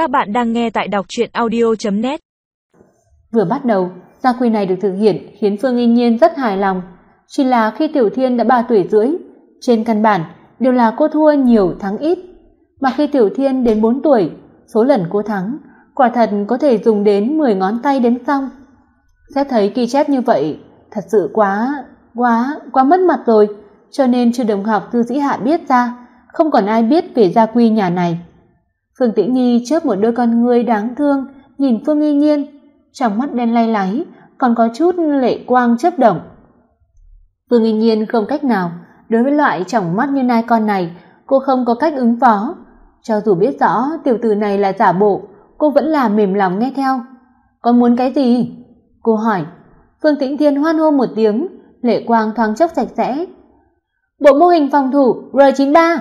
Các bạn đang nghe tại đọc truyện audio.net Vừa bắt đầu, gia quy này được thực hiện khiến Phương Yên Nhiên rất hài lòng. Chỉ là khi Tiểu Thiên đã 3 tuổi rưỡi, trên căn bản đều là cô thua nhiều thắng ít. Mà khi Tiểu Thiên đến 4 tuổi, số lần cô thắng quả thật có thể dùng đến 10 ngón tay đếm xong. Xét thấy ghi chép như vậy, thật sự quá, quá, quá mất mặt rồi, cho nên chưa đồng học Tư Dĩ Hạ biết ra, không còn ai biết về gia quy nhà này. Phương Tĩnh Nhi chớp một đôi con ngươi đáng thương, nhìn Phương Nghi Nhiên, trong mắt đen lay láy, còn có chút lệ quang chớp động. Phương Nghi Nhiên không cách nào, đối với loại trong mắt như nai con này, cô không có cách ứng phó. Cho dù biết rõ tiểu tử này là giả bộ, cô vẫn là mềm lòng nghe theo. "Con muốn cái gì?" Cô hỏi. Phương Tĩnh Thiên hoan hô một tiếng, lệ quang thoáng chốc sạch sẽ. "Bộ mô hình phòng thủ R93."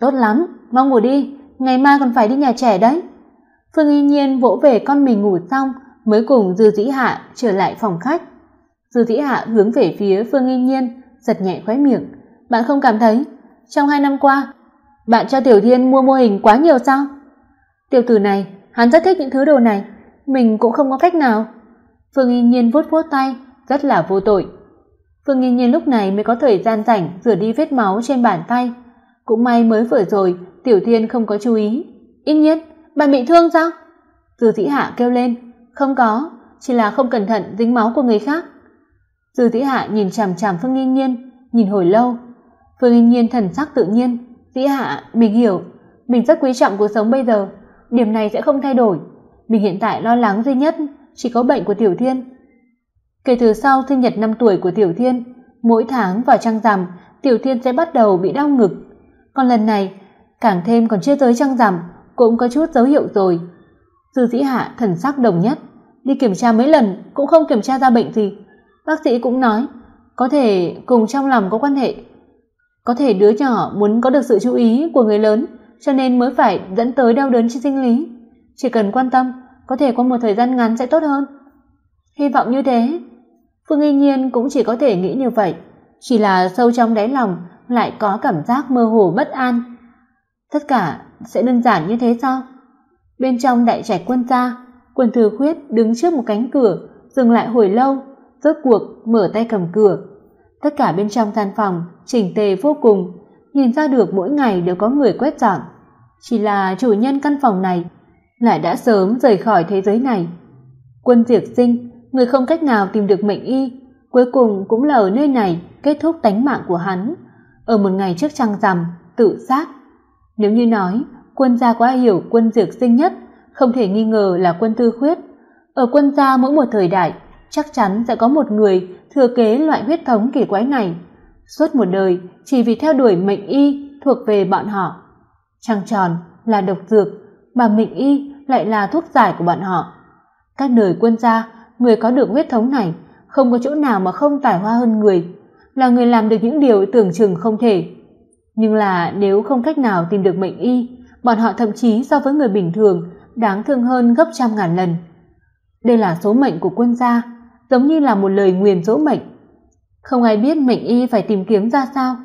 "Tốt lắm, mau ngủ đi, ngày mai còn phải đi nhà trẻ đấy." Phương Y Nhiên vỗ về con mình ngủ xong, mới cùng Dư Dĩ Hạ trở lại phòng khách. Dư Dĩ Hạ hướng về phía Phương Y Nhiên, giật nhẹ khóe miệng, "Bạn không cảm thấy trong hai năm qua bạn cho Tiểu Thiên mua mô hình quá nhiều sao?" Tiểu tử này, hắn rất thích những thứ đồ này, mình cũng không có cách nào. Phương Y Nhiên vuốt vuốt tay, rất là vô tội. Phương Y Nhiên lúc này mới có thời gian rảnh rửa đi vết máu trên bàn tay. Cũng may mới vừa rồi Tiểu Thiên không có chú ý. ít Nhiên, bạn bị thương sao?" Dư Dĩ Hạ kêu lên, "Không có, chỉ là không cẩn thận dính máu của người khác." Dư Dĩ Hạ nhìn chằm chằm Phương Y Nhiên, nhìn hồi lâu. Phương Y Nhiên thần sắc tự nhiên, "Dĩ Hạ, mình hiểu, mình rất quý trọng cuộc sống bây giờ, điểm này sẽ không thay đổi. Mình hiện tại lo lắng duy nhất chỉ có bệnh của Tiểu Thiên." Kể từ sau sinh nhật 5 tuổi của Tiểu Thiên, mỗi tháng vào trăng rằm, Tiểu Thiên sẽ bắt đầu bị đau ngực. Còn lần này, càng thêm còn chưa tới trăng rằm, cũng có chút dấu hiệu rồi. Dư Dĩ Hạ thần sắc đồng nhất, đi kiểm tra mấy lần cũng không kiểm tra ra bệnh gì. Bác sĩ cũng nói, có thể cùng trong lòng có quan hệ. Có thể đứa nhỏ muốn có được sự chú ý của người lớn, cho nên mới phải dẫn tới đau đớn trên sinh lý. Chỉ cần quan tâm, có thể qua một thời gian ngắn sẽ tốt hơn. Hy vọng như thế. Phương Nghi Nhiên cũng chỉ có thể nghĩ như vậy, chỉ là sâu trong đáy lòng lại có cảm giác mơ hồ bất an. Tất cả sẽ đơn giản như thế sao? Bên trong đại trạch quân gia, Quân Thừa Khuyết đứng trước một cánh cửa, dừng lại hồi lâu, rốt cuộc mở tay cầm cửa. Tất cả bên trong gian phòng chỉnh tề vô cùng, nhìn ra được mỗi ngày đều có người quét dọn. Chỉ là chủ nhân căn phòng này lại đã sớm rời khỏi thế giới này. Quân Diệp Sinh, người không cách nào tìm được mệnh y, cuối cùng cũng là ở nơi này kết thúc tánh mạng của hắn, ở một ngày trước trăng rằm, tự sát. Nếu như nói, quân gia quá hiểu quân dược Sinh nhất, không thể nghi ngờ là quân Tư Khuyết. Ở quân gia mỗi một thời đại, chắc chắn sẽ có một người thừa kế loại huyết thống kỳ quái này, suốt một đời chỉ vì theo đuổi mệnh y thuộc về bọn họ. Trăng tròn là độc dược, mà mệnh y lại là thuốc giải của bọn họ. Các đời quân gia, người có được huyết thống này, không có chỗ nào mà không tài hoa hơn người, là người làm được những điều tưởng chừng không thể. Nhưng là nếu không cách nào tìm được mệnh y, bọn họ thậm chí so với người bình thường đáng thương hơn gấp trăm ngàn lần. Đây là số mệnh của quân gia, giống như là một lời nguyền dỗ mệnh. Không ai biết mệnh y phải tìm kiếm ra sao.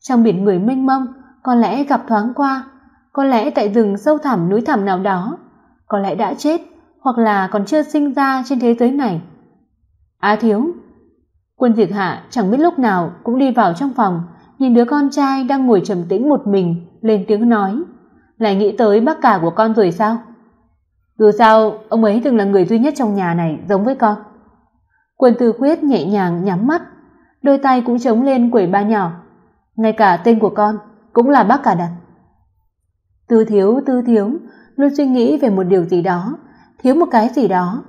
Trong biển người mênh mông, có lẽ gặp thoáng qua, có lẽ tại rừng sâu thẳm núi thẳm nào đó, có lẽ đã chết hoặc là còn chưa sinh ra trên thế giới này. Á thiếu, Quân Diệt Hạ chẳng biết lúc nào cũng đi vào trong phòng, nhìn đứa con trai đang ngồi trầm tĩnh một mình, lên tiếng nói, lại nghĩ tới bác cả của con rồi sao? Dù sao, ông ấy từng là người duy nhất trong nhà này giống với con. Quân Tư Quyết nhẹ nhàng nhắm mắt, đôi tay cũng chống lên quẩy ba nhỏ. Ngay cả tên của con cũng là bác cả đặt. Tư thiếu, tư thiếu, luôn suy nghĩ về một điều gì đó, thiếu một cái gì đó.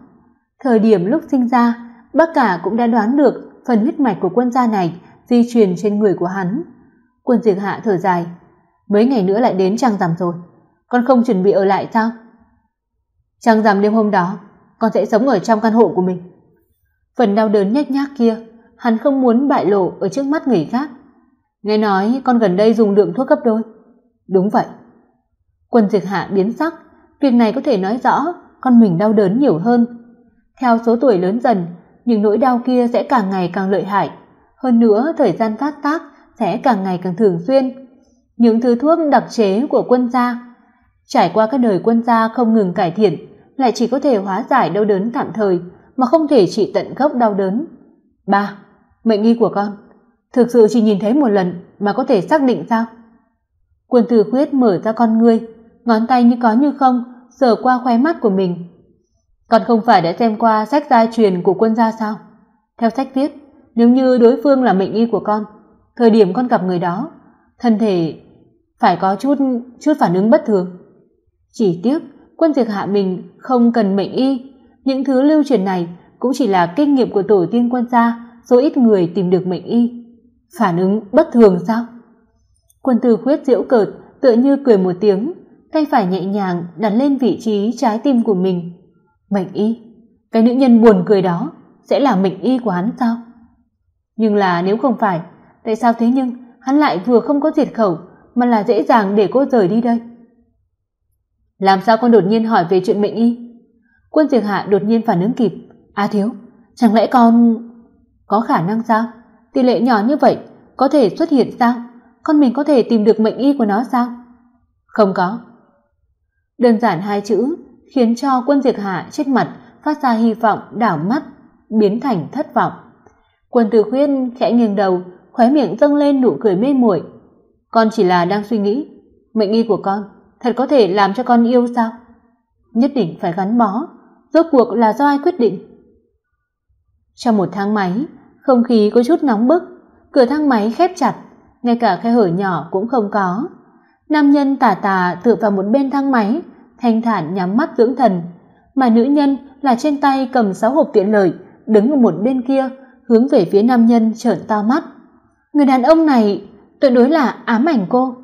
Thời điểm lúc sinh ra, bác cả cũng đã đoán được phần huyết mạch của quân gia này di truyền trên người của hắn. Quân Diệt Hạ thở dài, mấy ngày nữa lại đến trang rằm rồi, con không chuẩn bị ở lại sao? Trang rằm đêm hôm đó, con sẽ sống ở trong căn hộ của mình. Phần đau đớn nhách nhác kia, hắn không muốn bại lộ ở trước mắt người khác. Nghe nói con gần đây dùng lượng thuốc gấp đôi. Đúng vậy. Quân Diệt Hạ biến sắc, việc này có thể nói rõ con mình đau đớn nhiều hơn. Theo số tuổi lớn dần, những nỗi đau kia sẽ càng ngày càng lợi hại, hơn nữa thời gian phát tác sẽ càng ngày càng thường xuyên. Những thứ thuốc đặc chế của quân gia Trải qua các đời quân gia không ngừng cải thiện, lại chỉ có thể hóa giải đau đớn tạm thời mà không thể trị tận gốc đau đớn. ba Mệnh nghi của con, thực sự chỉ nhìn thấy một lần mà có thể xác định sao? Quân từ Khuyết mở ra con ngươi, ngón tay như có như không sờ qua khóe mắt của mình. Con không phải đã xem qua sách gia truyền của quân gia sao? Theo sách viết, nếu như đối phương là mệnh y của con, thời điểm con gặp người đó, thân thể phải có chút chút phản ứng bất thường. Chỉ tiếc, quân diệt hạ mình không cần mệnh y, những thứ lưu truyền này cũng chỉ là kinh nghiệm của tổ tiên quân gia, số ít người tìm được mệnh y. Phản ứng bất thường sao? Quân Tư Khuyết giễu cợt, tựa như cười một tiếng, tay phải nhẹ nhàng đặt lên vị trí trái tim của mình. Mệnh y, cái nữ nhân buồn cười đó sẽ là mệnh y của hắn sao? Nhưng là nếu không phải, tại sao thế nhưng hắn lại vừa không có diệt khẩu mà là dễ dàng để cô rời đi đây? Làm sao con đột nhiên hỏi về chuyện mệnh y? Quân diệc Hạ đột nhiên phản ứng kịp, "A thiếu, chẳng lẽ con có khả năng sao? Tỷ lệ nhỏ như vậy có thể xuất hiện sao? Con mình có thể tìm được mệnh y của nó sao?" "Không có." Đơn giản hai chữ khiến cho Quân diệc Hạ trên mặt phát ra hy vọng đảo mắt biến thành thất vọng. Quân Tử Khuyên khẽ nghiêng đầu, khóe miệng dâng lên nụ cười mê muội. "Con chỉ là đang suy nghĩ, mệnh nghi của con thật có thể làm cho con yêu sao? Nhất định phải gắn bó, rốt cuộc là do ai quyết định?" Trong một thang máy, không khí có chút nóng bức, cửa thang máy khép chặt, ngay cả khe hở nhỏ cũng không có. Nam nhân tà tà tựa vào một bên thang máy, thanh thản nhắm mắt dưỡng thần, mà nữ nhân là trên tay cầm sáu hộp tiện lợi, đứng ở một bên kia, hướng về phía nam nhân trợn to mắt. Người đàn ông này tuyệt đối là ám ảnh cô.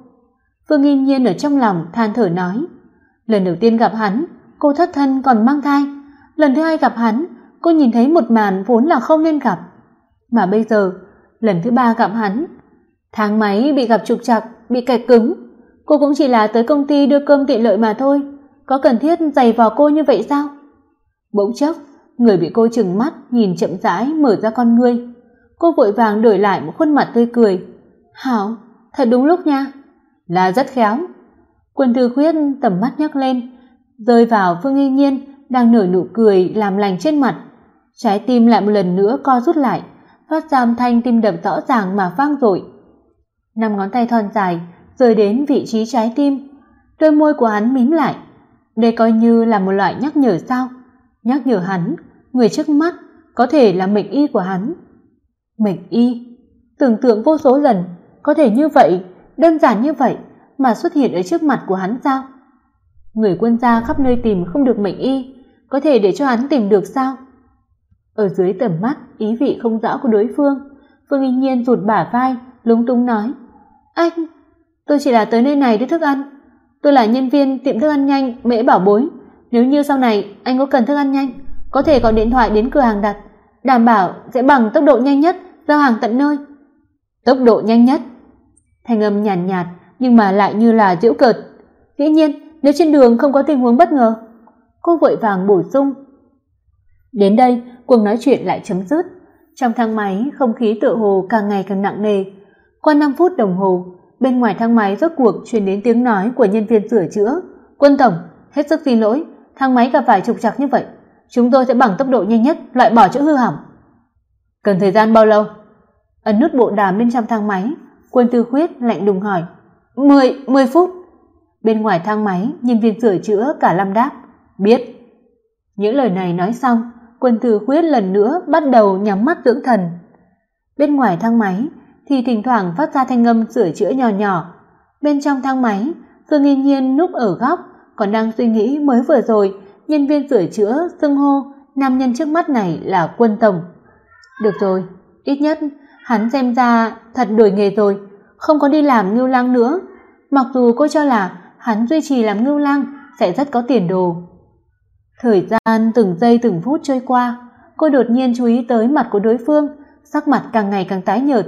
Phương Nghi Nhiên ở trong lòng than thở nói, lần đầu tiên gặp hắn, cô thất thân còn mang thai, lần thứ hai gặp hắn, cô nhìn thấy một màn vốn là không nên gặp, mà bây giờ, lần thứ ba gặp hắn, thang máy bị gặp trục trặc, bị kẹt cứng, cô cũng chỉ là tới công ty đưa cơm tiện lợi mà thôi, có cần thiết giày vò cô như vậy sao? Bỗng chốc, người bị cô trừng mắt nhìn chậm rãi mở ra con ngươi. Cô vội vàng đổi lại một khuôn mặt tươi cười. "Hảo, thật đúng lúc nha." Là rất khéo. Quân Tư Khuyết tầm mắt nhấc lên, rơi vào Phương Nghi Nhiên đang nở nụ cười làm lành trên mặt. Trái tim lại một lần nữa co rút lại, phát ra âm thanh tim đập rõ ràng mà vang dội. Năm ngón tay thon dài rơi đến vị trí trái tim, đôi môi của hắn mím lại. Đây coi như là một loại nhắc nhở sao? Nhắc nhở hắn người trước mắt có thể là mệnh y của hắn. Mệnh y, tưởng tượng vô số lần, có thể như vậy, đơn giản như vậy mà xuất hiện ở trước mặt của hắn sao? Người quân gia khắp nơi tìm không được mệnh y, có thể để cho hắn tìm được sao? Ở dưới tầm mắt ý vị không rõ của đối phương, Phương Y Nhiên rụt bả vai, lúng túng nói: "Anh, tôi chỉ là tới nơi này để thức ăn, tôi là nhân viên tiệm thức ăn nhanh Mễ Bảo Bối, nếu như sau này anh có cần thức ăn nhanh, có thể gọi điện thoại đến cửa hàng đặt, đảm bảo sẽ bằng tốc độ nhanh nhất giao hàng tận nơi. Tốc độ nhanh nhất. Thanh âm nhàn nhạt, nhạt nhưng mà lại như là giễu cợt. Dĩ nhiên, nếu trên đường không có tình huống bất ngờ, cô vội vàng bổ sung. Đến đây, cuộc nói chuyện lại chấm dứt. Trong thang máy, không khí tựa hồ càng ngày càng nặng nề. Qua 5 phút đồng hồ, bên ngoài thang máy rốt cuộc truyền đến tiếng nói của nhân viên sửa chữa. "Quân tổng, hết sức xin lỗi, thang máy gặp phải trục trặc như vậy, chúng tôi sẽ bằng tốc độ nhanh nhất loại bỏ chỗ hư hỏng. Cần thời gian bao lâu? Ấn nút bộ đàm bên trong thang máy, Quân Tư Khuyết lạnh lùng hỏi. "10, 10 phút." Bên ngoài thang máy, nhân viên sửa chữa cả lâm đáp, "Biết." Những lời này nói xong, Quân Tư Khuyết lần nữa bắt đầu nhắm mắt dưỡng thần. Bên ngoài thang máy thì thỉnh thoảng phát ra thanh âm sửa chữa nhỏ nhỏ. Bên trong thang máy, dương Nghi Nhiên núp ở góc, còn đang suy nghĩ mới vừa rồi nhân viên sửa chữa xưng hô nam nhân trước mắt này là quân tổng. Được rồi, ít nhất hắn xem ra thật đổi nghề rồi, không có đi làm ngưu lang nữa. Mặc dù cô cho là hắn duy trì làm ngưu lang sẽ rất có tiền đồ. Thời gian từng giây từng phút trôi qua, cô đột nhiên chú ý tới mặt của đối phương, sắc mặt càng ngày càng tái nhợt.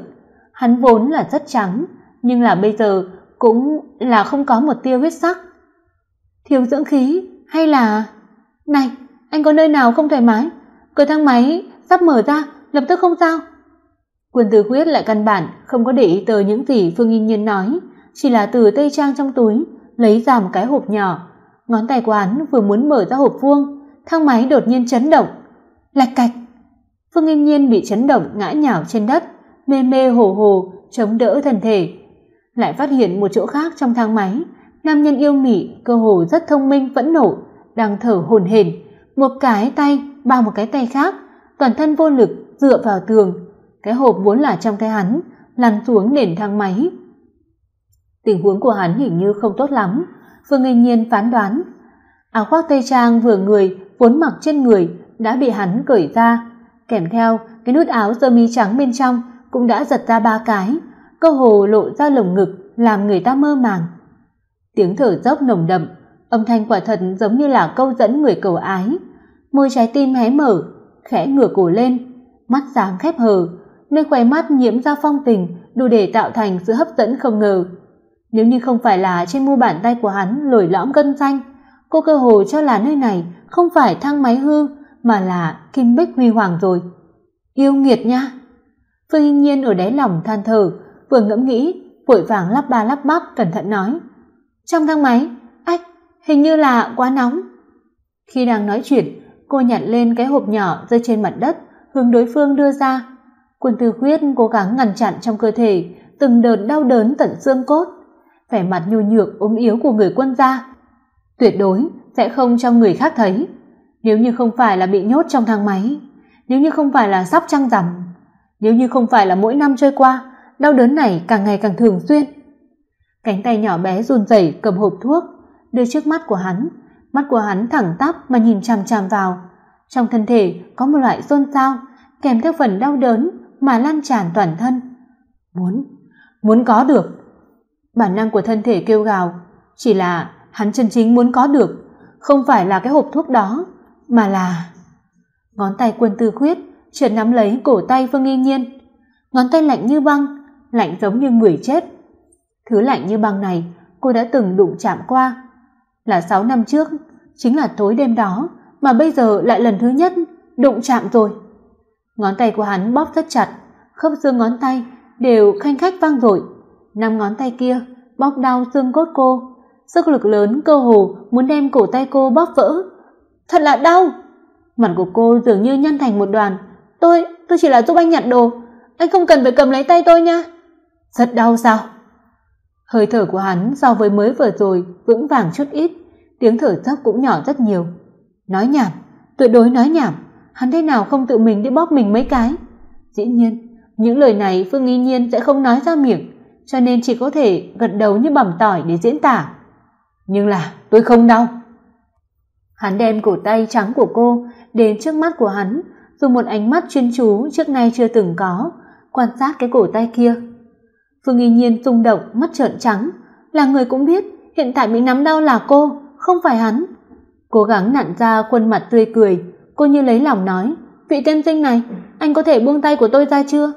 Hắn vốn là rất trắng, nhưng là bây giờ cũng là không có một tia huyết sắc. Thiếu dưỡng khí hay là này, anh có nơi nào không thoải mái? Cửa thang máy sắp mở ra, lập tức không sao. Quân Tử Khuyết lại căn bản không có để ý tới những gì Phương Yên Nhiên nói, chỉ là từ tây trang trong túi lấy ra một cái hộp nhỏ. Ngón tay của vừa muốn mở ra hộp vuông thang máy đột nhiên chấn động. Lạch cạch! Phương yên nhiên bị chấn động ngã nhào trên đất mê mê hồ hồ chống đỡ thân thể. Lại phát hiện một chỗ khác trong thang máy nam nhân yêu mị cơ hồ rất thông minh vẫn nổ đang thở hổn hển. Một cái tay bao một cái tay khác, toàn thân vô lực dựa vào tường. Cái hộp vốn là trong tay hắn, lăn xuống nền thang máy. Tình huống của hắn hình như không tốt lắm, phương ngây nhiên phán đoán. Áo khoác tây trang vừa người, vốn mặc trên người, đã bị hắn cởi ra. Kèm theo, cái nút áo sơ mi trắng bên trong cũng đã giật ra ba cái, cơ hồ lộ ra lồng ngực, làm người ta mơ màng. Tiếng thở dốc nồng đậm âm thanh quả thật giống như là câu dẫn người cầu ái. Môi trái tim hé mở, khẽ ngửa cổ lên, mắt sáng khép hờ, nơi khóe mắt nhiễm ra phong tình, đủ để tạo thành sự hấp dẫn không ngờ. Nếu như không phải là trên mu bàn tay của hắn lồi lõm gân xanh, cô cơ hồ cho là nơi này không phải thang máy hư, mà là kim bích huy hoàng rồi. Yêu nghiệt nha! Phương yên nhiên ở đáy lòng than thở, vừa ngẫm nghĩ, vội vàng lắp ba lắp bắp, cẩn thận nói. Trong thang máy hình như là quá nóng. Khi đang nói chuyện, cô nhặt lên cái hộp nhỏ rơi trên mặt đất, hướng đối phương đưa ra. Quân tư quyết cố gắng ngăn chặn trong cơ thể từng đợt đau đớn tận xương cốt. Vẻ mặt nhu nhược, ốm yếu của người quân gia. Tuyệt đối sẽ không cho người khác thấy. Nếu như không phải là bị nhốt trong thang máy, nếu như không phải là sắp trăng rằm, nếu như không phải là mỗi năm trôi qua, đau đớn này càng ngày càng thường xuyên. Cánh tay nhỏ bé run rẩy cầm hộp thuốc đưa trước mắt của hắn. Mắt của hắn thẳng tắp mà nhìn chằm chằm vào. Trong thân thể có một loại xôn xao, kèm theo phần đau đớn mà lan tràn toàn thân. Muốn muốn có được. Bản năng của thân thể kêu gào, chỉ là hắn chân chính muốn có được. Không phải là cái hộp thuốc đó, mà là ngón tay quân tư khuyết chợt nắm lấy cổ tay phương nghi nhiên. Ngón tay lạnh như băng, lạnh giống như người chết. Thứ lạnh như băng này, cô đã từng đụng chạm qua là sáu năm trước, chính là tối đêm đó, mà bây giờ lại lần thứ nhất đụng chạm rồi. Ngón tay của hắn bóp rất chặt, khớp xương ngón tay đều khanh khách vang dội. Năm ngón tay kia bóp đau xương cốt cô. Sức lực lớn cơ hồ muốn đem cổ tay cô bóp vỡ. Thật là đau! Mặt của cô dường như nhăn thành một đoàn. Tôi tôi chỉ là giúp anh nhặt đồ. Anh không cần phải cầm lấy tay tôi nha. Rất đau sao? Hơi thở của hắn so với mới vừa rồi vững vàng chút ít, tiếng thở dốc cũng nhỏ rất nhiều. Nói nhảm, tuyệt đối nói nhảm, hắn thế nào không tự mình đi bóp mình mấy cái? Dĩ nhiên, những lời này phương nghi nhiên sẽ không nói ra miệng, cho nên chỉ có thể gật đầu như bằm tỏi để diễn tả. Nhưng là, tôi không đau. Hắn đem cổ tay trắng của cô đến trước mắt của hắn, dùng một ánh mắt chuyên chú trước nay chưa từng có, quan sát cái cổ tay kia phương nghi nhiên rung động, mắt trợn trắng. Là người cũng biết, hiện tại bị nắm đau là cô, không phải hắn. Cố gắng nặn ra khuôn mặt tươi cười. Cô như lấy lòng nói, vị tiên sinh này, anh có thể buông tay của tôi ra chưa?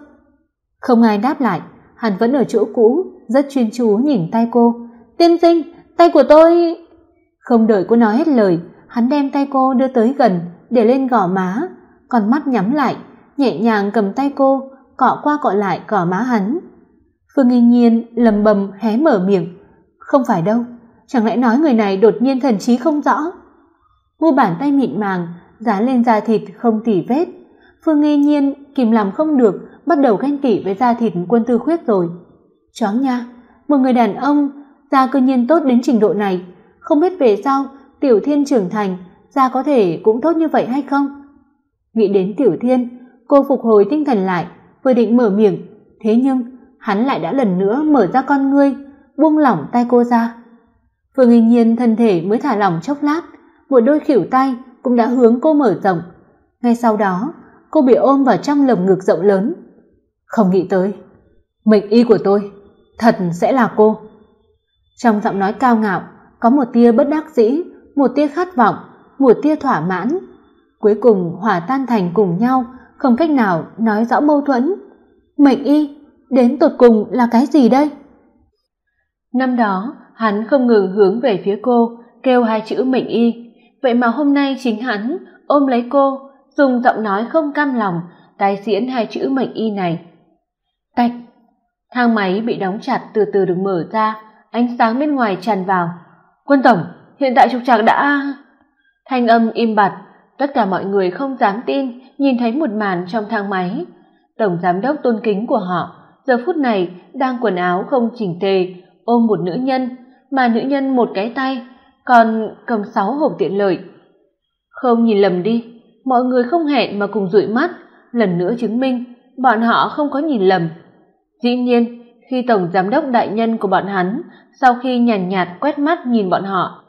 Không ai đáp lại. Hắn vẫn ở chỗ cũ, rất chuyên chú nhìn tay cô. Tiên sinh, tay của tôi không đợi cô nói hết lời, hắn đem tay cô đưa tới gần, để lên gò má. Còn mắt nhắm lại, nhẹ nhàng cầm tay cô, cọ qua cọ lại gò má hắn phương nghi nhiên lầm bầm hé mở miệng. Không phải đâu, chẳng lẽ nói người này đột nhiên thần trí không rõ? Mu bàn tay mịn màng, dán lên da thịt không tỉ vết. Phương nghi nhiên kìm làm không được, bắt đầu ghen tị với da thịt quân tư khuyết rồi. Choáng nha, một người đàn ông, da cơ nhiên tốt đến trình độ này. Không biết về sau, tiểu thiên trưởng thành, da có thể cũng tốt như vậy hay không? Nghĩ đến tiểu thiên, cô phục hồi tinh thần lại, vừa định mở miệng. Thế nhưng hắn lại đã lần nữa mở ra con ngươi, buông lỏng tay cô ra. Phương yên nhiên thân thể mới thả lỏng chốc lát, một đôi khỉu tay cũng đã hướng cô mở rộng. Ngay sau đó, cô bị ôm vào trong lồng ngực rộng lớn. Không nghĩ tới, mệnh y của tôi thật sẽ là cô. Trong giọng nói cao ngạo, có một tia bất đắc dĩ, một tia khát vọng, một tia thỏa mãn. Cuối cùng hòa tan thành cùng nhau, không cách nào nói rõ mâu thuẫn. Mệnh y đến tột cùng là cái gì đây? Năm đó, hắn không ngừng hướng về phía cô, kêu hai chữ mệnh y. Vậy mà hôm nay chính hắn ôm lấy cô, dùng giọng nói không cam lòng, tái diễn hai chữ mệnh y này. Tạch! Thang máy bị đóng chặt từ từ được mở ra, ánh sáng bên ngoài tràn vào. Quân tổng, hiện tại trục trặc đã thanh âm im bặt, tất cả mọi người không dám tin, nhìn thấy một màn trong thang máy. Tổng giám đốc tôn kính của họ giờ phút này đang quần áo không chỉnh tề ôm một nữ nhân mà nữ nhân một cái tay còn cầm sáu hộp tiện lợi. Không nhìn lầm đi mọi người không hẹn mà cùng dụi mắt lần nữa chứng minh bọn họ không có nhìn lầm. Dĩ nhiên khi tổng giám đốc đại nhân của bọn hắn sau khi nhàn nhạt, nhạt quét mắt nhìn bọn họ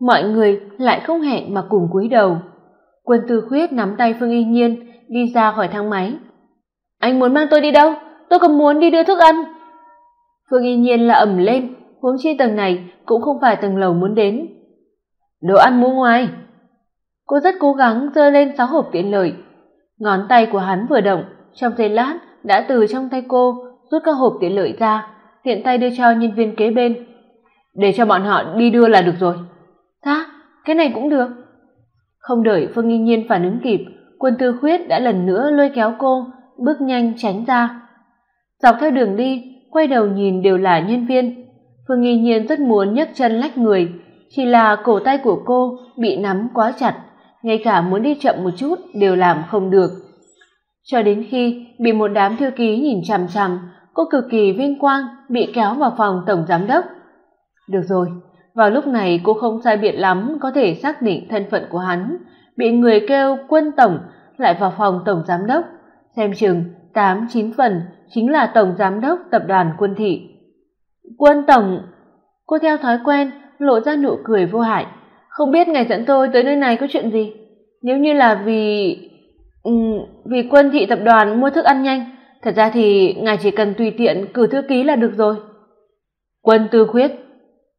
mọi người lại không hẹn mà cùng cúi đầu. Quân tư khuyết nắm tay phương y nhiên đi ra khỏi thang máy. Anh muốn mang tôi đi đâu? Tôi còn muốn đi đưa thức ăn. Phương y nhiên là ẩm lên, huống chi tầng này cũng không phải tầng lầu muốn đến. Đồ ăn mua ngoài. Cô rất cố gắng giơ lên sáu hộp tiện lợi. Ngón tay của hắn vừa động, trong giây lát đã từ trong tay cô rút các hộp tiện lợi ra, tiện tay đưa cho nhân viên kế bên. Để cho bọn họ đi đưa là được rồi. Ta cái này cũng được. Không đợi phương nghi nhiên phản ứng kịp, quân tư khuyết đã lần nữa lôi kéo cô, bước nhanh tránh ra dọc theo đường đi, quay đầu nhìn đều là nhân viên. Phương nghi nhiên rất muốn nhấc chân lách người, chỉ là cổ tay của cô bị nắm quá chặt, ngay cả muốn đi chậm một chút đều làm không được. Cho đến khi bị một đám thư ký nhìn chằm chằm, cô cực kỳ vinh quang bị kéo vào phòng tổng giám đốc. Được rồi, vào lúc này cô không sai biệt lắm có thể xác định thân phận của hắn, bị người kêu quân tổng lại vào phòng tổng giám đốc. Xem chừng tám chín phần chính là tổng giám đốc tập đoàn quân thị. Quân tổng cô theo thói quen lộ ra nụ cười vô hại. Không biết ngài dẫn tôi tới nơi này có chuyện gì? Nếu như là vì ừ, vì quân thị tập đoàn mua thức ăn nhanh thật ra thì ngài chỉ cần tùy tiện cử thư ký là được rồi. Quân tư khuyết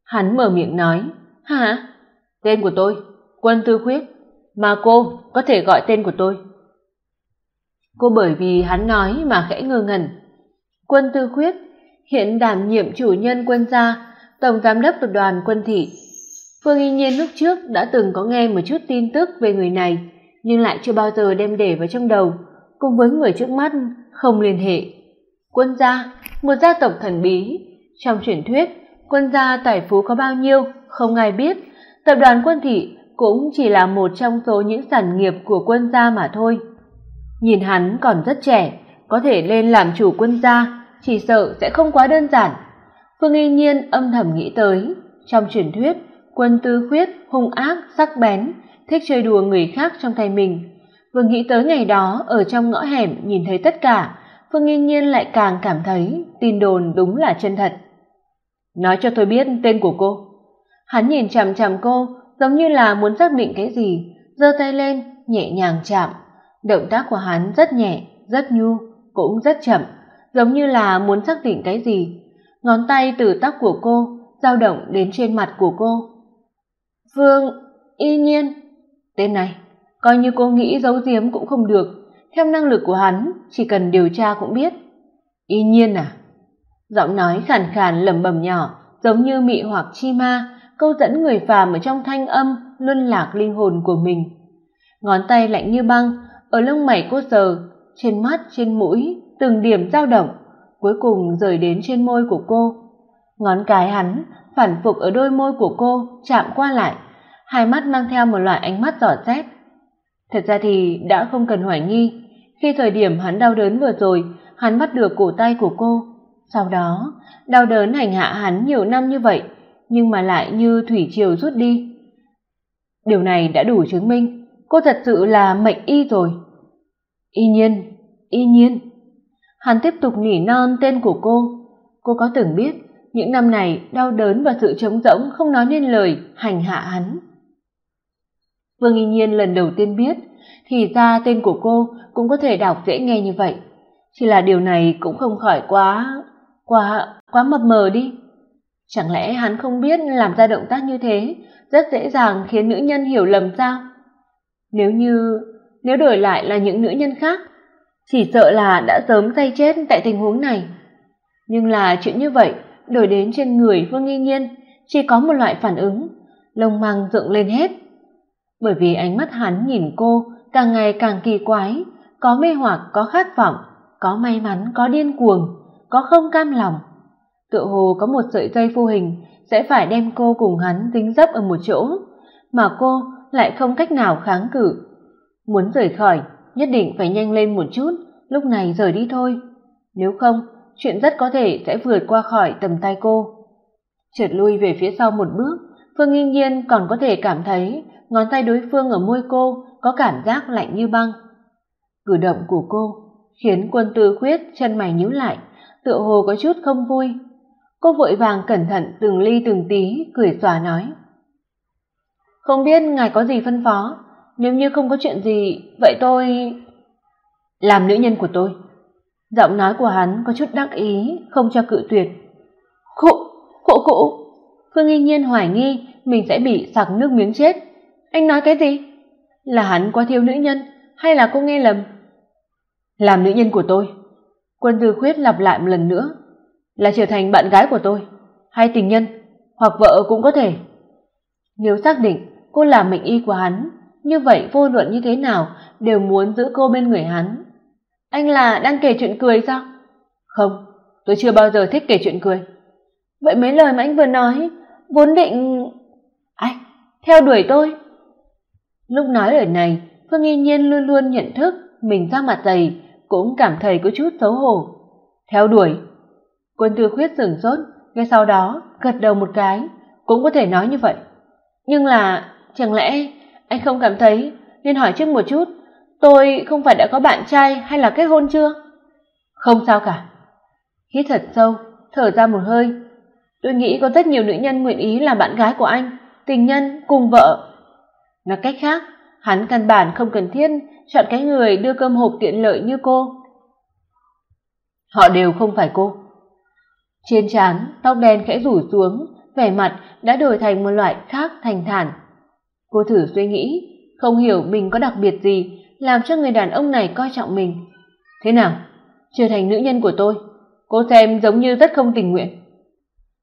hắn mở miệng nói. Hả? Tên của tôi quân tư khuyết mà cô có thể gọi tên của tôi. Cô bởi vì hắn nói mà khẽ ngơ ngẩn quân tư khuyết, hiện đảm nhiệm chủ nhân quân gia, tổng giám đốc tập đoàn quân thị. Phương y nhiên lúc trước đã từng có nghe một chút tin tức về người này, nhưng lại chưa bao giờ đem để vào trong đầu, cùng với người trước mắt không liên hệ. Quân gia, một gia tộc thần bí. Trong truyền thuyết, quân gia tài phú có bao nhiêu, không ai biết. Tập đoàn quân thị cũng chỉ là một trong số những sản nghiệp của quân gia mà thôi. Nhìn hắn còn rất trẻ, có thể lên làm chủ quân gia chỉ sợ sẽ không quá đơn giản. Phương y nhiên âm thầm nghĩ tới, trong truyền thuyết, quân tư khuyết, hung ác, sắc bén, thích chơi đùa người khác trong tay mình. Vừa nghĩ tới ngày đó, ở trong ngõ hẻm nhìn thấy tất cả, phương y nhiên lại càng cảm thấy tin đồn đúng là chân thật. Nói cho tôi biết tên của cô. Hắn nhìn chằm chằm cô, giống như là muốn xác định cái gì, giơ tay lên, nhẹ nhàng chạm. Động tác của hắn rất nhẹ, rất nhu, cũng rất chậm giống như là muốn xác định cái gì. Ngón tay từ tóc của cô dao động đến trên mặt của cô. Vương, y nhiên. Tên này, coi như cô nghĩ giấu giếm cũng không được. Theo năng lực của hắn, chỉ cần điều tra cũng biết. Y nhiên à? Giọng nói khàn khàn lẩm bẩm nhỏ, giống như mị hoặc chi ma, câu dẫn người phàm ở trong thanh âm luân lạc linh hồn của mình. Ngón tay lạnh như băng, ở lông mày cô sờ trên mắt, trên mũi, từng điểm dao động, cuối cùng rời đến trên môi của cô. Ngón cái hắn phản phục ở đôi môi của cô, chạm qua lại, hai mắt mang theo một loại ánh mắt dò xét. Thật ra thì đã không cần hoài nghi, khi thời điểm hắn đau đớn vừa rồi, hắn bắt được cổ tay của cô. Sau đó, đau đớn hành hạ hắn nhiều năm như vậy, nhưng mà lại như thủy triều rút đi. Điều này đã đủ chứng minh, cô thật sự là mệnh y rồi y nhiên y nhiên. Hắn tiếp tục nỉ non tên của cô. Cô có từng biết, những năm này đau đớn và sự trống rỗng không nói nên lời hành hạ hắn. Vương y nhiên lần đầu tiên biết, thì ra tên của cô cũng có thể đọc dễ nghe như vậy. Chỉ là điều này cũng không khỏi quá quá quá mập mờ đi. Chẳng lẽ hắn không biết làm ra động tác như thế, rất dễ dàng khiến nữ nhân hiểu lầm sao? Nếu như nếu đổi lại là những nữ nhân khác chỉ sợ là đã sớm say chết tại tình huống này. Nhưng là chuyện như vậy đổi đến trên người phương nghi nhiên chỉ có một loại phản ứng lông măng dựng lên hết. Bởi vì ánh mắt hắn nhìn cô càng ngày càng kỳ quái có mê hoặc có khát vọng có may mắn có điên cuồng có không cam lòng. Tựa hồ có một sợi dây vô hình sẽ phải đem cô cùng hắn dính dấp ở một chỗ, mà cô lại không cách nào kháng cự. Muốn rời khỏi, nhất định phải nhanh lên một chút, lúc này rời đi thôi. Nếu không, chuyện rất có thể sẽ vượt qua khỏi tầm tay cô. Trượt lui về phía sau một bước, Phương Nghi Nhiên còn có thể cảm thấy ngón tay đối phương ở môi cô có cảm giác lạnh như băng. Cử động của cô khiến Quân Tư Khuyết chân mày nhíu lại, tựa hồ có chút không vui. Cô vội vàng cẩn thận từng ly từng tí cười xòa nói: "Không biết ngài có gì phân phó, nếu như không có chuyện gì, vậy tôi làm nữ nhân của tôi." Giọng nói của hắn có chút đắc ý, không cho cự tuyệt. "Khụ, khụ khụ." Phương Nghi Nhiên hoài nghi mình sẽ bị sặc nước miếng chết. Anh nói cái gì? Là hắn quá thiếu nữ nhân hay là cô nghe lầm? Làm nữ nhân của tôi. Quân Tư Khuyết lặp lại một lần nữa, là trở thành bạn gái của tôi, hay tình nhân, hoặc vợ cũng có thể. Nếu xác định cô là mệnh y của hắn, như vậy vô luận như thế nào đều muốn giữ cô bên người hắn. Anh là đang kể chuyện cười sao? Không, tôi chưa bao giờ thích kể chuyện cười. Vậy mấy lời mà anh vừa nói, vốn định anh theo đuổi tôi. Lúc nói lời này, Phương Nghi Nhiên luôn luôn nhận thức mình ra mặt dày, cũng cảm thấy có chút xấu hổ. Theo đuổi. Quân Tư Khuyết sửng sốt, ngay sau đó gật đầu một cái, cũng có thể nói như vậy. Nhưng là, chẳng lẽ anh không cảm thấy nên hỏi trước một chút, tôi không phải đã có bạn trai hay là kết hôn chưa? Không sao cả. Hít thật sâu, thở ra một hơi. Tôi nghĩ có rất nhiều nữ nhân nguyện ý làm bạn gái của anh, tình nhân cùng vợ. Nói cách khác, hắn căn bản không cần thiết chọn cái người đưa cơm hộp tiện lợi như cô. Họ đều không phải cô. Trên trán, tóc đen khẽ rủ xuống, vẻ mặt đã đổi thành một loại khác thành thản. Cô thử suy nghĩ, không hiểu mình có đặc biệt gì làm cho người đàn ông này coi trọng mình. Thế nào? Trở thành nữ nhân của tôi, cô xem giống như rất không tình nguyện.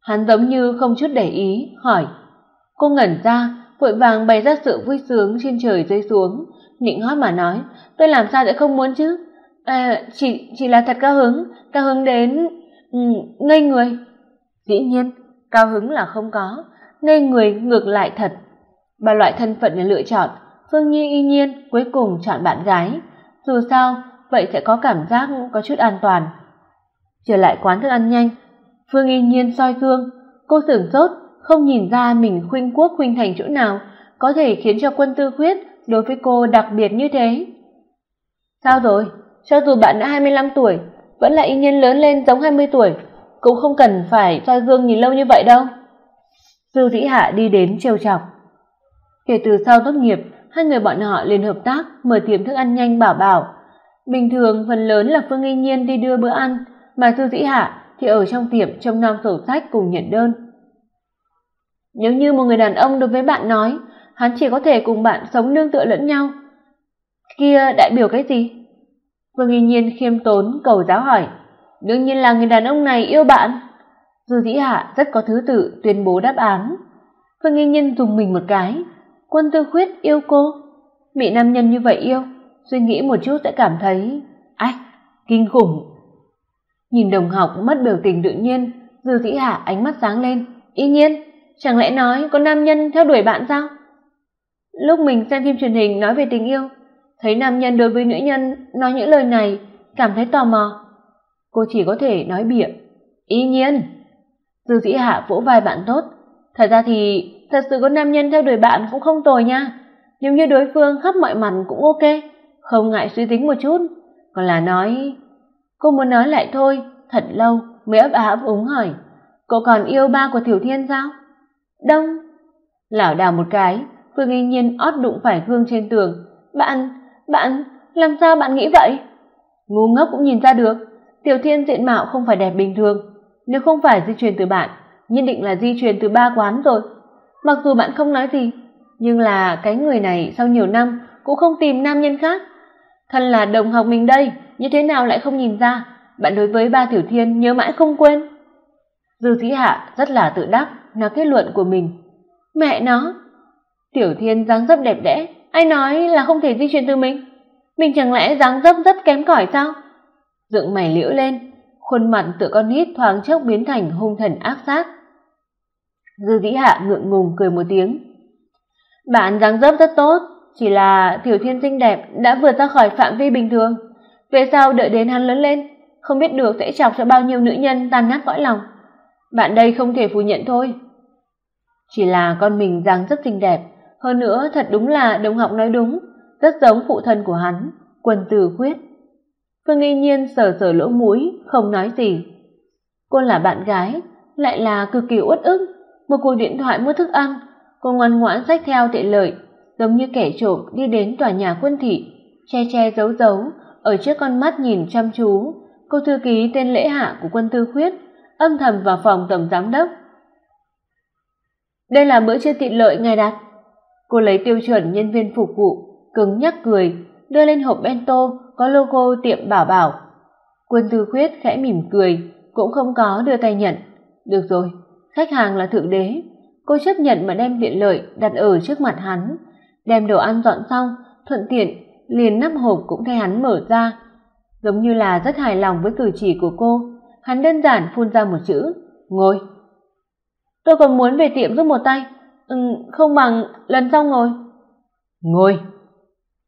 Hắn giống như không chút để ý, hỏi. Cô ngẩn ra, vội vàng bày ra sự vui sướng trên trời rơi xuống, nịnh hót mà nói, tôi làm sao sẽ không muốn chứ? À, chỉ chỉ là thật cao hứng, cao hứng đến ừ, ngây người. Dĩ nhiên, cao hứng là không có, ngây người ngược lại thật. Ba loại thân phận để lựa chọn, Phương Nhi y nhiên cuối cùng chọn bạn gái, dù sao vậy sẽ có cảm giác có chút an toàn. Trở lại quán thức ăn nhanh, Phương Y Nhiên soi gương, cô sửng sốt, không nhìn ra mình khuynh quốc khuynh thành chỗ nào có thể khiến cho Quân Tư Khuyết đối với cô đặc biệt như thế. Sao rồi? Cho dù bạn đã 25 tuổi, vẫn là y nhiên lớn lên giống 20 tuổi, cũng không cần phải soi gương nhìn lâu như vậy đâu. Dư Dĩ Hạ đi đến trêu chọc. Kể từ sau tốt nghiệp, hai người bọn họ liền hợp tác mở tiệm thức ăn nhanh bảo bảo. Bình thường phần lớn là Phương Nghi Nhiên đi đưa bữa ăn, mà Thư Dĩ Hạ thì ở trong tiệm trông nom sổ sách cùng nhận đơn. Nếu như một người đàn ông đối với bạn nói, hắn chỉ có thể cùng bạn sống nương tựa lẫn nhau, kia đại biểu cái gì? Vương Nghi Nhiên khiêm tốn cầu giáo hỏi, đương nhiên là người đàn ông này yêu bạn. Thư Dĩ Hạ rất có thứ tự tuyên bố đáp án. Phương Nghi Nhiên dùng mình một cái, Quân Tư Khuyết yêu cô, bị nam nhân như vậy yêu, suy nghĩ một chút sẽ cảm thấy ách, kinh khủng. Nhìn đồng học mất biểu tình tự nhiên, Dư Dĩ Hạ ánh mắt sáng lên, "Y Nhiên, chẳng lẽ nói có nam nhân theo đuổi bạn sao?" Lúc mình xem phim truyền hình nói về tình yêu, thấy nam nhân đối với nữ nhân nói những lời này, cảm thấy tò mò. Cô chỉ có thể nói bịa, "Y Nhiên." Dư Dĩ Hạ vỗ vai bạn tốt, "Thật ra thì thật sự có nam nhân theo đuổi bạn cũng không tồi nha, nếu như đối phương khắp mọi mặt cũng ok, không ngại suy tính một chút." Còn là nói Cô muốn nói lại thôi, thật lâu mới ấp áp úng hỏi, cô còn yêu ba của Tiểu Thiên sao? Đông. Lảo đảo một cái, Phương Y Nhiên ót đụng phải gương trên tường. Bạn, bạn, làm sao bạn nghĩ vậy? Ngu ngốc cũng nhìn ra được, Tiểu Thiên diện mạo không phải đẹp bình thường, nếu không phải di truyền từ bạn, nhất định là di truyền từ ba quán rồi. Mặc dù bạn không nói gì, nhưng là cái người này sau nhiều năm cũng không tìm nam nhân khác. Thân là đồng học mình đây, như thế nào lại không nhìn ra, bạn đối với ba Tiểu Thiên nhớ mãi không quên. Dư Dĩ Hạ rất là tự đắc nói kết luận của mình. Mẹ nó, Tiểu Thiên dáng dấp đẹp đẽ, ai nói là không thể di truyền từ mình? Mình chẳng lẽ dáng dấp rất kém cỏi sao? Dựng mày liễu lên, khuôn mặt tựa con nít thoáng chốc biến thành hung thần ác sát. Dư Vĩ Hạ ngượng ngùng cười một tiếng. Bạn dáng dấp rất tốt, chỉ là Tiểu Thiên xinh đẹp đã vượt ra khỏi phạm vi bình thường. Về sau đợi đến hắn lớn lên, không biết được sẽ chọc cho bao nhiêu nữ nhân tan nát cõi lòng. Bạn đây không thể phủ nhận thôi. Chỉ là con mình dáng dấp xinh đẹp, hơn nữa thật đúng là đồng học nói đúng, rất giống phụ thân của hắn, Quân Tử khuyết Phương Nghi Nhiên sờ sờ lỗ mũi, không nói gì. Cô là bạn gái, lại là cực kỳ uất ức, một cuộc điện thoại mua thức ăn, cô ngoan ngoãn xách theo tiện lợi, giống như kẻ trộm đi đến tòa nhà quân thị, che che giấu giấu, ở trước con mắt nhìn chăm chú, cô thư ký tên Lễ Hạ của quân tư khuyết, âm thầm vào phòng tổng giám đốc. Đây là bữa trưa tiện lợi ngài đặt. Cô lấy tiêu chuẩn nhân viên phục vụ, cứng nhắc cười, đưa lên hộp bento có logo tiệm Bảo Bảo. Quân Tư Khuyết khẽ mỉm cười, cũng không có đưa tay nhận. Được rồi, khách hàng là thượng đế, cô chấp nhận mà đem tiện lợi đặt ở trước mặt hắn, đem đồ ăn dọn xong, thuận tiện liền nắp hộp cũng thay hắn mở ra. Giống như là rất hài lòng với cử chỉ của cô, hắn đơn giản phun ra một chữ, ngồi. Tôi còn muốn về tiệm giúp một tay, ừ, không bằng lần sau ngồi. Ngồi.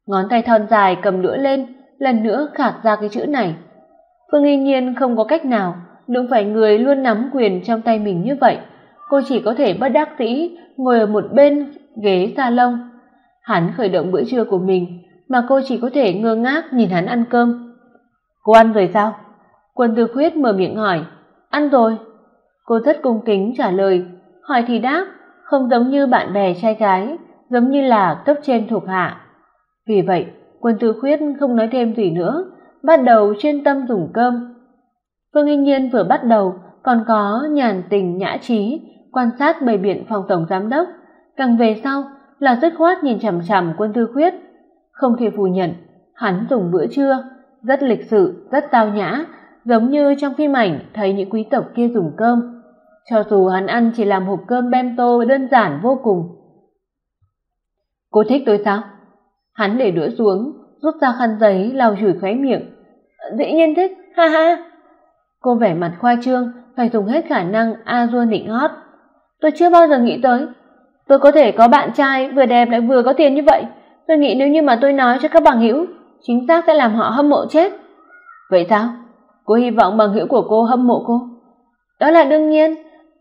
Ngón tay thon dài cầm đũa lên, lần nữa khạc ra cái chữ này. Phương Nghi Nhiên không có cách nào, đụng phải người luôn nắm quyền trong tay mình như vậy, cô chỉ có thể bất đắc dĩ ngồi ở một bên ghế salon. Hắn khởi động bữa trưa của mình, mà cô chỉ có thể ngơ ngác nhìn hắn ăn cơm. "Cô ăn rồi sao?" Quân Tư Khuyết mở miệng hỏi. "Ăn rồi." Cô rất cung kính trả lời, hỏi thì đáp, không giống như bạn bè trai gái, giống như là cấp trên thuộc hạ. Vì vậy, Quân Tư Khuyết không nói thêm gì nữa, bắt đầu chuyên tâm dùng cơm. Phương Yên Nhiên vừa bắt đầu còn có nhàn tình nhã trí quan sát bày biện phòng tổng giám đốc, càng về sau là dứt khoát nhìn chằm chằm Quân Tư Khuyết. Không thể phủ nhận, hắn dùng bữa trưa rất lịch sự, rất tao nhã, giống như trong phim ảnh thấy những quý tộc kia dùng cơm. Cho dù hắn ăn chỉ làm hộp cơm bento đơn giản vô cùng. Cô thích tôi sao? Hắn để đũa xuống, rút ra khăn giấy lau chùi khóe miệng. Dĩ nhiên thích, ha ha. Cô vẻ mặt khoa trương, phải dùng hết khả năng a dua nịnh hót. Tôi chưa bao giờ nghĩ tới, tôi có thể có bạn trai vừa đẹp lại vừa có tiền như vậy. Tôi nghĩ nếu như mà tôi nói cho các bằng hữu, chính xác sẽ làm họ hâm mộ chết. Vậy sao? Cô hy vọng bằng hữu của cô hâm mộ cô? Đó là đương nhiên.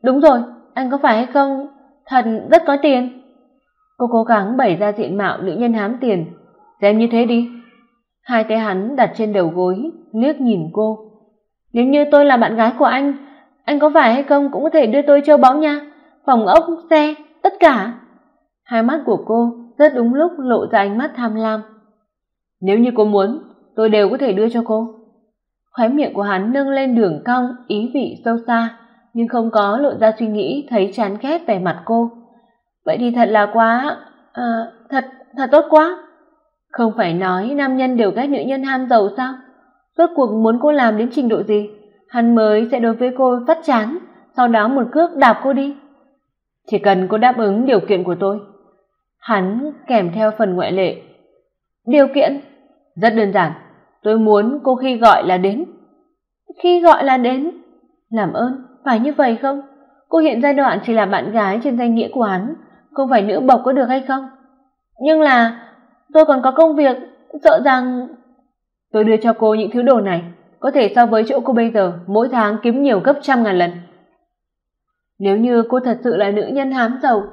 Đúng rồi, anh có phải hay không? Thật rất có tiền. Cô cố gắng bày ra diện mạo nữ nhân hám tiền. Xem như thế đi. Hai tay hắn đặt trên đầu gối, liếc nhìn cô. Nếu như tôi là bạn gái của anh, anh có phải hay không cũng có thể đưa tôi châu báu nha, phòng ốc, xe, tất cả. Hai mắt của cô rất đúng lúc lộ ra ánh mắt tham lam. Nếu như cô muốn, tôi đều có thể đưa cho cô. Khóe miệng của hắn nâng lên đường cong, ý vị sâu xa, nhưng không có lộ ra suy nghĩ thấy chán ghét vẻ mặt cô. Vậy thì thật là quá, à, thật, thật tốt quá. Không phải nói nam nhân đều ghét nữ nhân ham giàu sao? Rốt cuộc muốn cô làm đến trình độ gì? Hắn mới sẽ đối với cô phát chán, sau đó một cước đạp cô đi. Chỉ cần cô đáp ứng điều kiện của tôi. Hắn kèm theo phần ngoại lệ. Điều kiện? Rất đơn giản, tôi muốn cô khi gọi là đến. Khi gọi là đến? Làm ơn, phải như vậy không? Cô hiện giai đoạn chỉ là bạn gái trên danh nghĩa của hắn, không phải nữ bộc có được hay không? Nhưng là tôi còn có công việc, sợ rằng tôi đưa cho cô những thứ đồ này, có thể so với chỗ cô bây giờ mỗi tháng kiếm nhiều gấp trăm ngàn lần. Nếu như cô thật sự là nữ nhân hám giàu,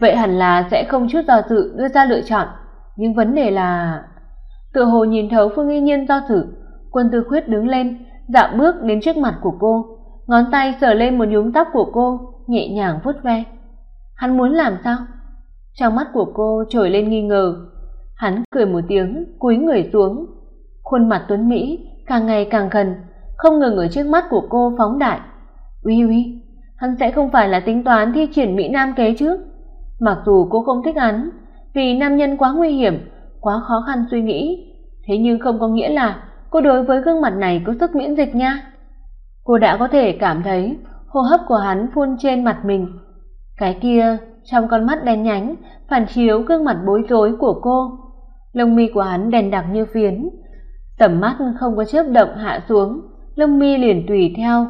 vậy hẳn là sẽ không chút do dự đưa ra lựa chọn, nhưng vấn đề là Tựa hồ nhìn thấu Phương Y Nhiên do dự, Quân Tư Khuyết đứng lên, dạo bước đến trước mặt của cô, ngón tay sờ lên một nhúm tóc của cô, nhẹ nhàng vuốt ve. Hắn muốn làm sao? Trong mắt của cô trồi lên nghi ngờ. Hắn cười một tiếng, cúi người xuống. Khuôn mặt tuấn mỹ càng ngày càng gần, không ngừng ở trước mắt của cô phóng đại. Uy uy, hắn sẽ không phải là tính toán thi triển mỹ nam kế chứ? Mặc dù cô không thích hắn, vì nam nhân quá nguy hiểm, quá khó khăn suy nghĩ, thế nhưng không có nghĩa là cô đối với gương mặt này có sức miễn dịch nha. Cô đã có thể cảm thấy hô hấp của hắn phun trên mặt mình. Cái kia trong con mắt đen nhánh phản chiếu gương mặt bối rối của cô. Lông mi của hắn đèn đặc như phiến, tầm mắt không có chớp động hạ xuống, lông mi liền tùy theo,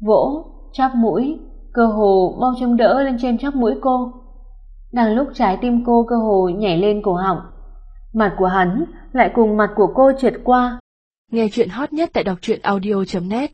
vỗ, chắp mũi, cơ hồ mau trùm đỡ lên trên chắp mũi cô. Đang lúc trái tim cô cơ hồ nhảy lên cổ họng, mặt của hắn lại cùng mặt của cô trượt qua. Nghe chuyện hot nhất tại đọc truyện audio.net